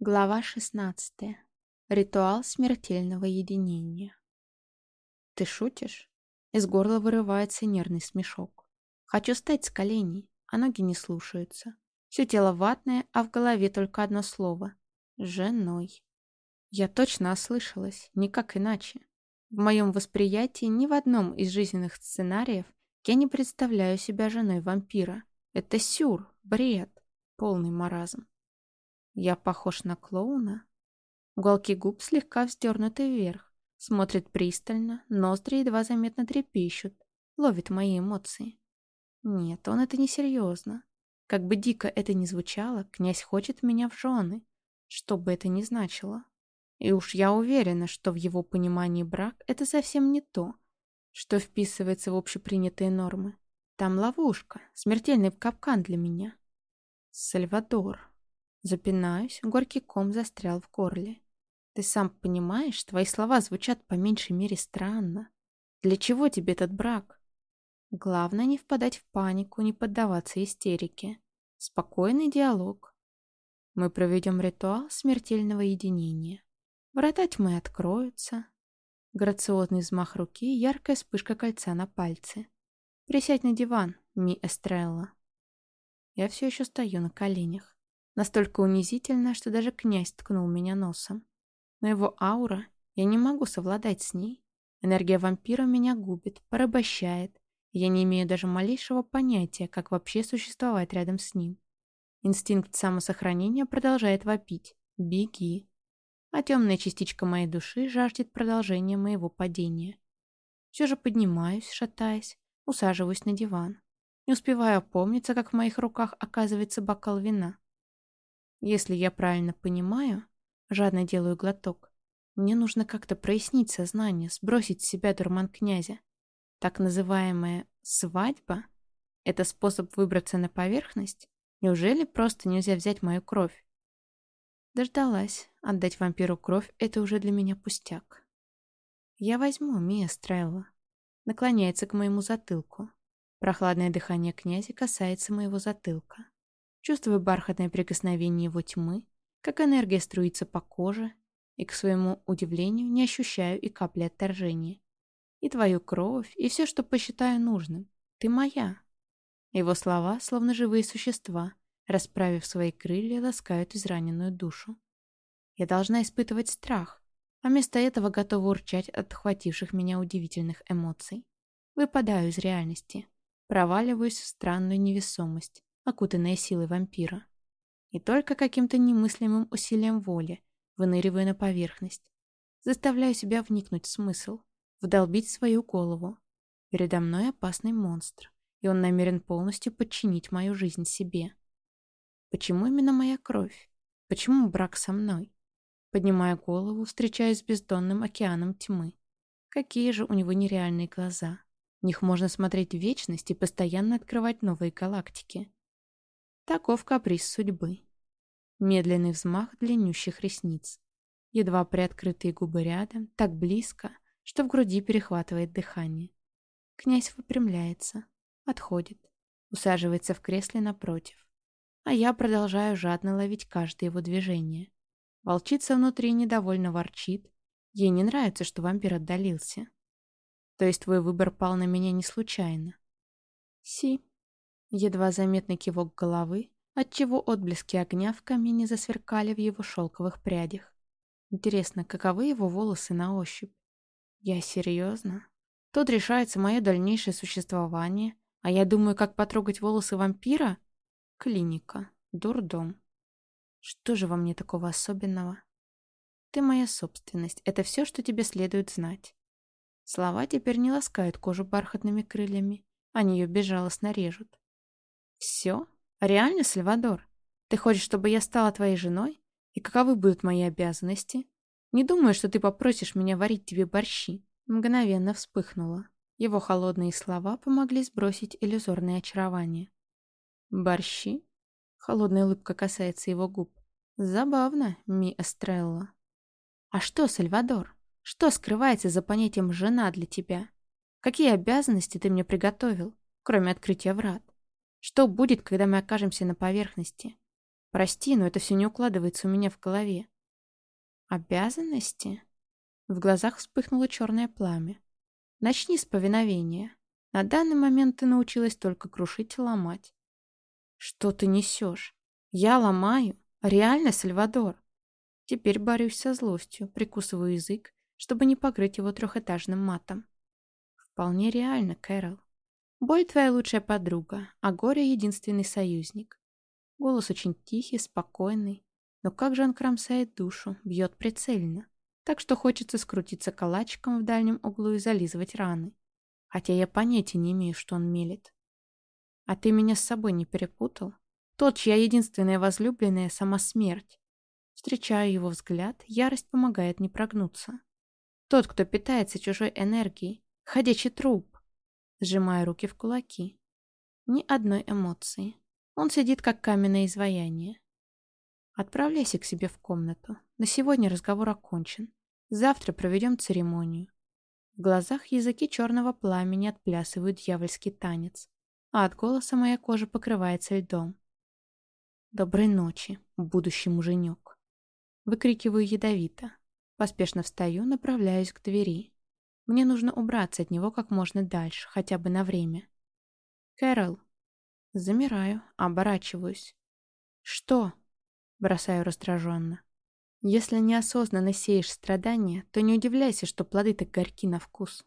Глава 16. Ритуал смертельного единения. Ты шутишь? Из горла вырывается нервный смешок. Хочу встать с коленей, а ноги не слушаются. Все тело ватное, а в голове только одно слово. Женой. Я точно ослышалась, никак иначе. В моем восприятии ни в одном из жизненных сценариев я не представляю себя женой вампира. Это сюр, бред, полный маразм. Я похож на клоуна? Уголки губ слегка вздернуты вверх. Смотрит пристально, ноздри едва заметно трепещут. Ловит мои эмоции. Нет, он это несерьезно. Как бы дико это ни звучало, князь хочет меня в жены. Что бы это ни значило. И уж я уверена, что в его понимании брак — это совсем не то, что вписывается в общепринятые нормы. Там ловушка, смертельный капкан для меня. Сальвадор. Запинаюсь, горький ком застрял в горле. Ты сам понимаешь, твои слова звучат по меньшей мере странно. Для чего тебе этот брак? Главное не впадать в панику, не поддаваться истерике. Спокойный диалог. Мы проведем ритуал смертельного единения. Врата тьмы откроются. Грациозный взмах руки, яркая вспышка кольца на пальце. Присядь на диван, Ми Эстрелла. Я все еще стою на коленях. Настолько унизительно, что даже князь ткнул меня носом. Но его аура, я не могу совладать с ней. Энергия вампира меня губит, порабощает. я не имею даже малейшего понятия, как вообще существовать рядом с ним. Инстинкт самосохранения продолжает вопить. «Беги!» А темная частичка моей души жаждет продолжения моего падения. Все же поднимаюсь, шатаясь, усаживаюсь на диван. Не успеваю опомниться, как в моих руках оказывается бокал вина. Если я правильно понимаю, жадно делаю глоток, мне нужно как-то прояснить сознание, сбросить с себя дурман князя. Так называемая «свадьба» — это способ выбраться на поверхность? Неужели просто нельзя взять мою кровь? Дождалась. Отдать вампиру кровь — это уже для меня пустяк. Я возьму, Мия Стрелла. Наклоняется к моему затылку. Прохладное дыхание князя касается моего затылка. Чувствую бархатное прикосновение его тьмы, как энергия струится по коже, и, к своему удивлению, не ощущаю и капли отторжения. И твою кровь, и все, что посчитаю нужным. Ты моя. Его слова, словно живые существа, расправив свои крылья, ласкают израненную душу. Я должна испытывать страх, а вместо этого готова урчать от охвативших меня удивительных эмоций. Выпадаю из реальности, проваливаюсь в странную невесомость, окутанная силой вампира. И только каким-то немыслимым усилием воли выныриваю на поверхность. Заставляю себя вникнуть в смысл, вдолбить свою голову. Передо мной опасный монстр, и он намерен полностью подчинить мою жизнь себе. Почему именно моя кровь? Почему брак со мной? Поднимая голову, встречаюсь с бездонным океаном тьмы. Какие же у него нереальные глаза. В них можно смотреть в вечность и постоянно открывать новые галактики. Таков каприз судьбы. Медленный взмах длиннющих ресниц. Едва приоткрытые губы рядом, так близко, что в груди перехватывает дыхание. Князь выпрямляется, отходит, усаживается в кресле напротив. А я продолжаю жадно ловить каждое его движение. Волчица внутри недовольно ворчит. Ей не нравится, что вампир отдалился. То есть твой выбор пал на меня не случайно. Си, Едва заметный кивок головы, отчего отблески огня в камине засверкали в его шелковых прядях. Интересно, каковы его волосы на ощупь? Я серьезно? Тут решается мое дальнейшее существование, а я думаю, как потрогать волосы вампира? Клиника. Дурдом. Что же во мне такого особенного? Ты моя собственность. Это все, что тебе следует знать. Слова теперь не ласкают кожу бархатными крыльями. Они ее безжалостно режут. «Все? Реально, Сальвадор? Ты хочешь, чтобы я стала твоей женой? И каковы будут мои обязанности? Не думаю, что ты попросишь меня варить тебе борщи». Мгновенно вспыхнула. Его холодные слова помогли сбросить иллюзорное очарование. «Борщи?» Холодная улыбка касается его губ. «Забавно, ми Эстрелла». «А что, Сальвадор? Что скрывается за понятием «жена» для тебя? Какие обязанности ты мне приготовил, кроме открытия врат?» Что будет, когда мы окажемся на поверхности? Прости, но это все не укладывается у меня в голове. Обязанности? В глазах вспыхнуло черное пламя. Начни с повиновения. На данный момент ты научилась только крушить и ломать. Что ты несешь? Я ломаю? Реально, Сальвадор? Теперь борюсь со злостью, прикусываю язык, чтобы не покрыть его трехэтажным матом. Вполне реально, Кэрол. Боль твоя лучшая подруга, а горе единственный союзник. Голос очень тихий, спокойный, но как же он кромсает душу, бьет прицельно, так что хочется скрутиться калачиком в дальнем углу и зализывать раны. Хотя я понятия не имею, что он мелет. А ты меня с собой не перепутал? Тот, чья единственная возлюбленная — сама смерть. Встречаю его взгляд, ярость помогает не прогнуться. Тот, кто питается чужой энергией, ходячий труп. Сжимая руки в кулаки. Ни одной эмоции. Он сидит, как каменное изваяние. Отправляйся к себе в комнату. На сегодня разговор окончен. Завтра проведем церемонию. В глазах языки черного пламени отплясывают дьявольский танец, а от голоса моя кожа покрывается льдом. «Доброй ночи, будущий муженек!» Выкрикиваю ядовито. Поспешно встаю, направляюсь к двери. Мне нужно убраться от него как можно дальше, хотя бы на время. «Кэрол!» Замираю, оборачиваюсь. «Что?» Бросаю раздраженно. Если неосознанно сеешь страдания, то не удивляйся, что плоды так горьки на вкус.